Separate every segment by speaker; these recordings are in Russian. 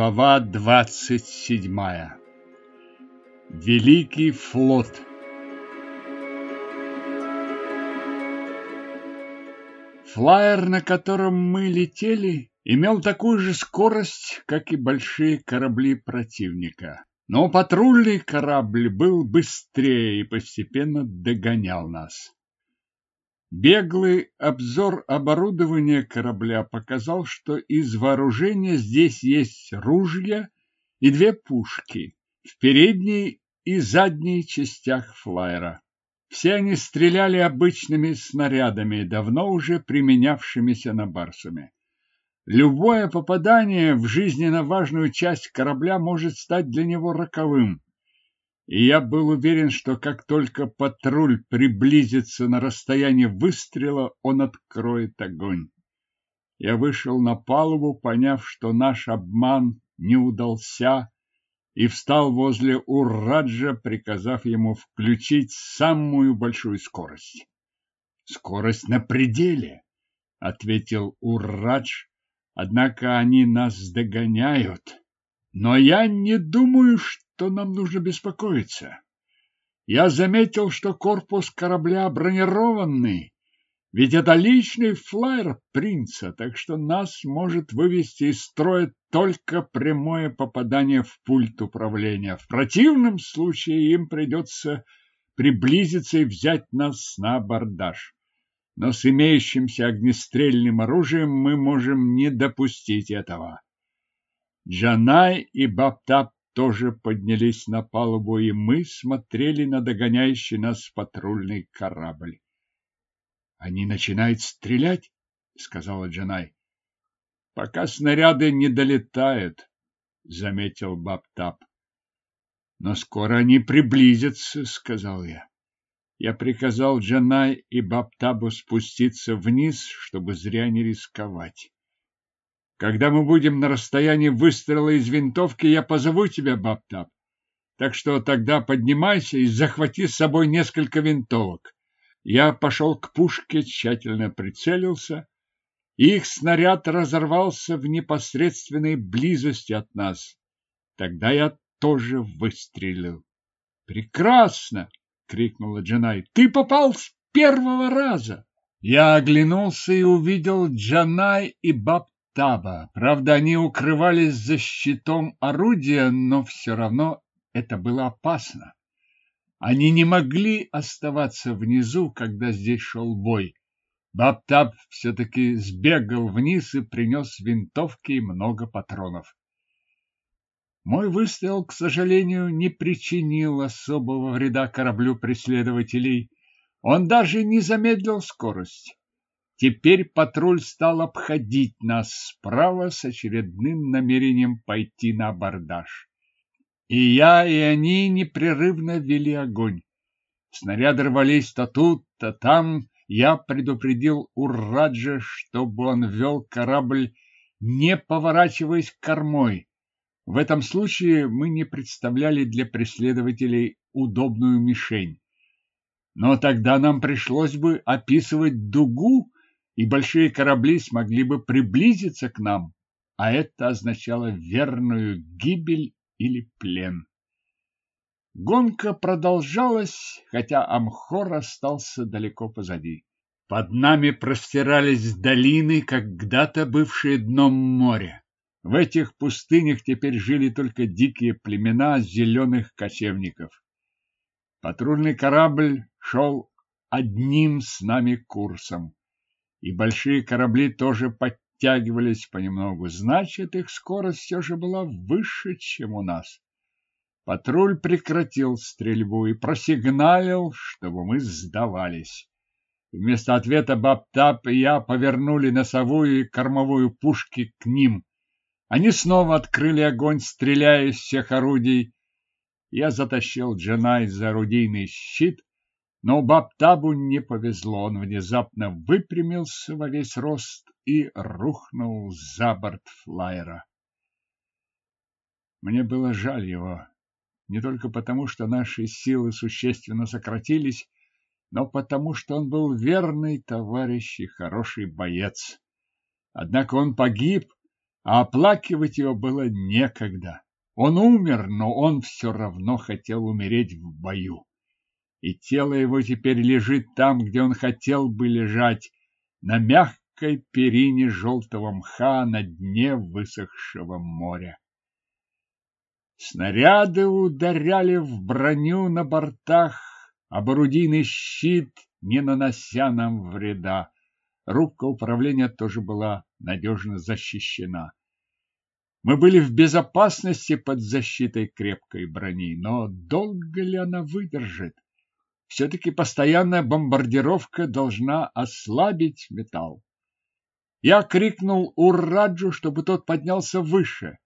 Speaker 1: Глава двадцать седьмая. Великий флот. Флайер, на котором мы летели, имел такую же скорость, как и большие корабли противника. Но патрульный корабль был быстрее и постепенно догонял нас. Беглый обзор оборудования корабля показал, что из вооружения здесь есть ружья и две пушки в передней и задней частях флайера. Все они стреляли обычными снарядами, давно уже применявшимися на Барсуме. Любое попадание в жизненно важную часть корабля может стать для него роковым. И я был уверен, что как только патруль приблизится на расстояние выстрела, он откроет огонь. Я вышел на палубу, поняв, что наш обман не удался, и встал возле Урраджа, приказав ему включить самую большую скорость. «Скорость на пределе», — ответил Уррадж, — «однако они нас догоняют. Но я не думаю, что нам нужно беспокоиться. Я заметил, что корпус корабля бронированный, ведь это личный флайер принца, так что нас может вывести из строя только прямое попадание в пульт управления. В противном случае им придется приблизиться и взять нас на абордаж. Но с имеющимся огнестрельным оружием мы можем не допустить этого. Джанай и Баптап тоже поднялись на палубу, и мы смотрели на догоняющий нас патрульный корабль. Они начинают стрелять, сказала Джанай. Пока снаряды не долетают, заметил Баптап. Но скоро они приблизятся, сказал я. Я приказал Джанай и Баптабу спуститься вниз, чтобы зря не рисковать. Когда мы будем на расстоянии выстрела из винтовки, я позову тебя, Баптаб. Так что тогда поднимайся и захвати с собой несколько винтовок. Я пошел к пушке, тщательно прицелился. Их снаряд разорвался в непосредственной близости от нас. Тогда я тоже выстрелил. «Прекрасно!» — крикнула Джанай. «Ты попал с первого раза!» Я оглянулся и увидел Джанай и Бабтаба. Правда, они укрывались за щитом орудия, но все равно это было опасно. Они не могли оставаться внизу, когда здесь шел бой. Баптап все-таки сбегал вниз и принес винтовки и много патронов. Мой выстрел, к сожалению, не причинил особого вреда кораблю преследователей. Он даже не замедлил скорость. Теперь патруль стал обходить нас справа с очередным намерением пойти на абордаж. И я, и они непрерывно вели огонь. Снаряды рвались то тут, то там. Я предупредил Урраджа, чтобы он вел корабль, не поворачиваясь кормой. В этом случае мы не представляли для преследователей удобную мишень. Но тогда нам пришлось бы описывать дугу, и большие корабли смогли бы приблизиться к нам, а это означало верную гибель или плен. Гонка продолжалась, хотя Амхор остался далеко позади. Под нами простирались долины, когда-то бывшие дном моря. В этих пустынях теперь жили только дикие племена зеленых кочевников. Патрульный корабль шел одним с нами курсом, и большие корабли тоже подтягивались понемногу, значит, их скорость все же была выше, чем у нас. Патруль прекратил стрельбу и просигналил, чтобы мы сдавались. Вместо ответа Баптап и я повернули носовую и кормовую пушки к ним. Они снова открыли огонь, стреляя из всех орудий. Я затащил Джанай за орудийный щит, но Баптабу не повезло. Он внезапно выпрямился во весь рост и рухнул за борт флайера. Мне было жаль его, не только потому, что наши силы существенно сократились, но потому, что он был верный товарищ и хороший боец. Однако он погиб, а оплакивать его было некогда. Он умер, но он все равно хотел умереть в бою. И тело его теперь лежит там, где он хотел бы лежать, на мягкой перине желтого мха на дне высохшего моря. Снаряды ударяли в броню на бортах, об орудийный щит, не нанося нам вреда. Рубка управления тоже была надежно защищена. Мы были в безопасности под защитой крепкой брони, но долго ли она выдержит? Все-таки постоянная бомбардировка должна ослабить металл. Я крикнул Урраджу, чтобы тот поднялся выше.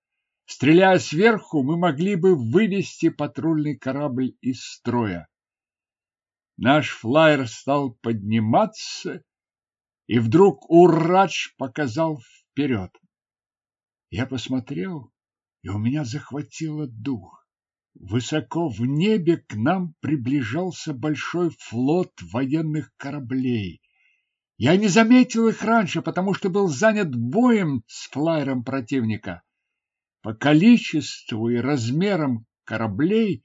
Speaker 1: Стреляя сверху, мы могли бы вывести патрульный корабль из строя. Наш флайер стал подниматься, и вдруг Уррадж показал вперед. Я посмотрел, и у меня захватило дух. Высоко в небе к нам приближался большой флот военных кораблей. Я не заметил их раньше, потому что был занят боем с флайером противника. По количеству и размерам кораблей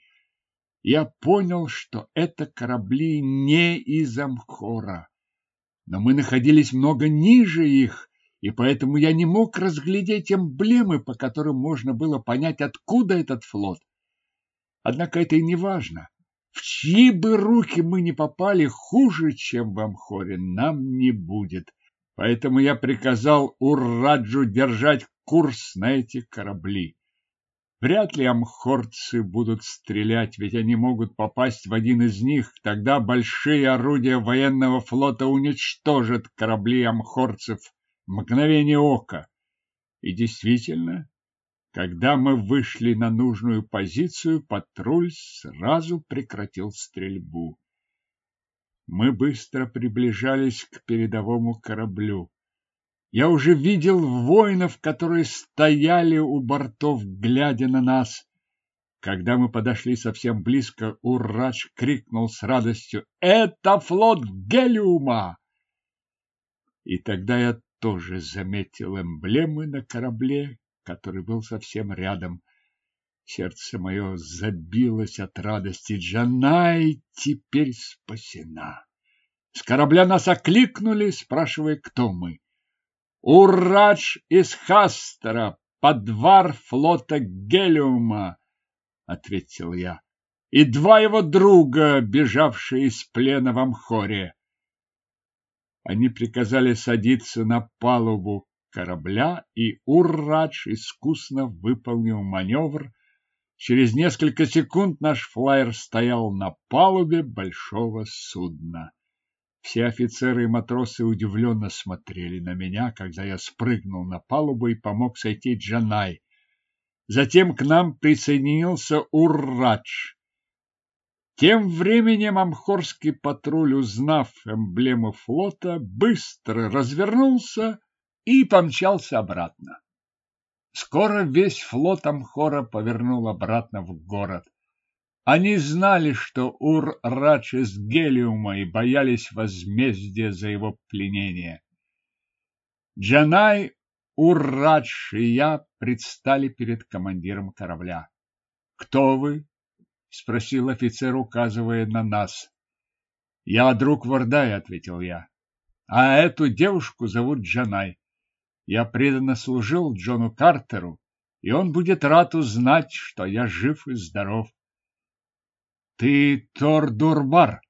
Speaker 1: я понял, что это корабли не из Амхора. Но мы находились много ниже их, и поэтому я не мог разглядеть эмблемы, по которым можно было понять, откуда этот флот. Однако это и не важно. В чьи бы руки мы не попали, хуже, чем в Амхоре, нам не будет. Поэтому я приказал Урраджу держать курс на эти корабли. Вряд ли амхорцы будут стрелять, ведь они могут попасть в один из них. Тогда большие орудия военного флота уничтожат корабли амхорцев мгновение ока. И действительно, когда мы вышли на нужную позицию, патруль сразу прекратил стрельбу. Мы быстро приближались к передовому кораблю. Я уже видел воинов, которые стояли у бортов, глядя на нас. Когда мы подошли совсем близко, Урадж крикнул с радостью «Это флот Гелиума!» И тогда я тоже заметил эмблемы на корабле, который был совсем рядом. Сердце мое забилось от радости. Джанай теперь спасена. С корабля нас окликнули, спрашивая, кто мы. Урадж из Хастера, подвар флота Гелиума, ответил я. И два его друга, бежавшие из плена в Амхоре. Они приказали садиться на палубу корабля, и Уррадж искусно выполнил маневр. Через несколько секунд наш флайер стоял на палубе большого судна. Все офицеры и матросы удивленно смотрели на меня, когда я спрыгнул на палубу и помог сойти Джанай. Затем к нам присоединился Уррадж. Тем временем амхорский патруль, узнав эмблему флота, быстро развернулся и помчался обратно. Скоро весь флот Амхора повернул обратно в город. Они знали, что Ур-Радж из Гелиума и боялись возмездия за его пленение. Джанай, Ур-Радж и я предстали перед командиром корабля. «Кто вы?» — спросил офицер, указывая на нас. «Я друг Вардай», — ответил я. «А эту девушку зовут Джанай. Я преданно служил Джону Картеру, и он будет рад узнать, что я жив и здоров». «Ты Тор Дурбар?»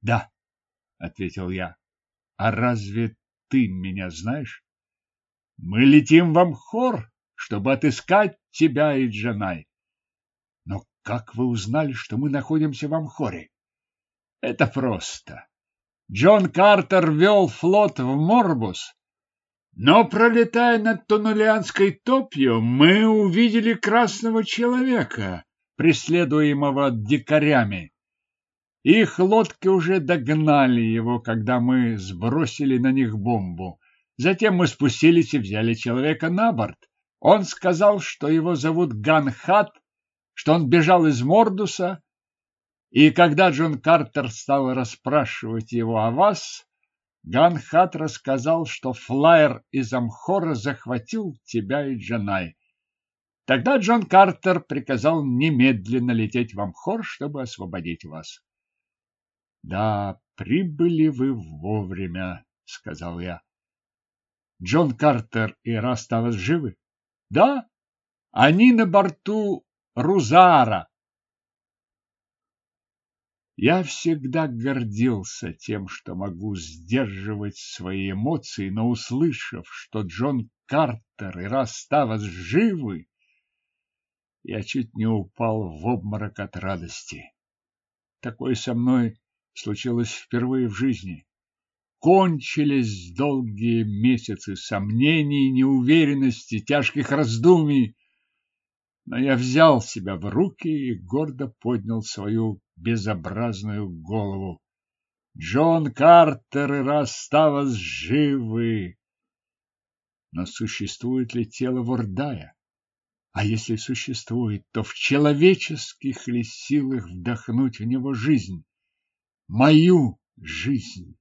Speaker 1: «Да», — ответил я. «А разве ты меня знаешь?» «Мы летим в Амхор, чтобы отыскать тебя и Джанай. Как вы узнали, что мы находимся в Амхоре? Это просто. Джон Картер вел флот в Морбус, но, пролетая над Тонулианской топью, мы увидели красного человека, преследуемого дикарями. Их лодки уже догнали его, когда мы сбросили на них бомбу. Затем мы спустились и взяли человека на борт. Он сказал, что его зовут Ганхат, что он бежал из Мордуса, и когда Джон Картер стал расспрашивать его о вас, Ганхат рассказал, что флайер из Амхора захватил тебя и Джанай. Тогда Джон Картер приказал немедленно лететь в Амхор, чтобы освободить вас. — Да, прибыли вы вовремя, — сказал я. — Джон Картер и Раставас живы? — Да, они на борту Рузара. Я всегда гордился тем, что могу сдерживать свои эмоции, но услышав, что Джон Картер и Раставас живы, я чуть не упал в обморок от радости. Такое со мной случилось впервые в жизни. Кончились долгие месяцы сомнений, неуверенности, тяжких раздумий. Но я взял себя в руки и гордо поднял свою безобразную голову. Джон Картер и Раставас живы. Но существует ли тело Вордая? А если существует, то в человеческих ли силах вдохнуть в него жизнь? Мою жизнь?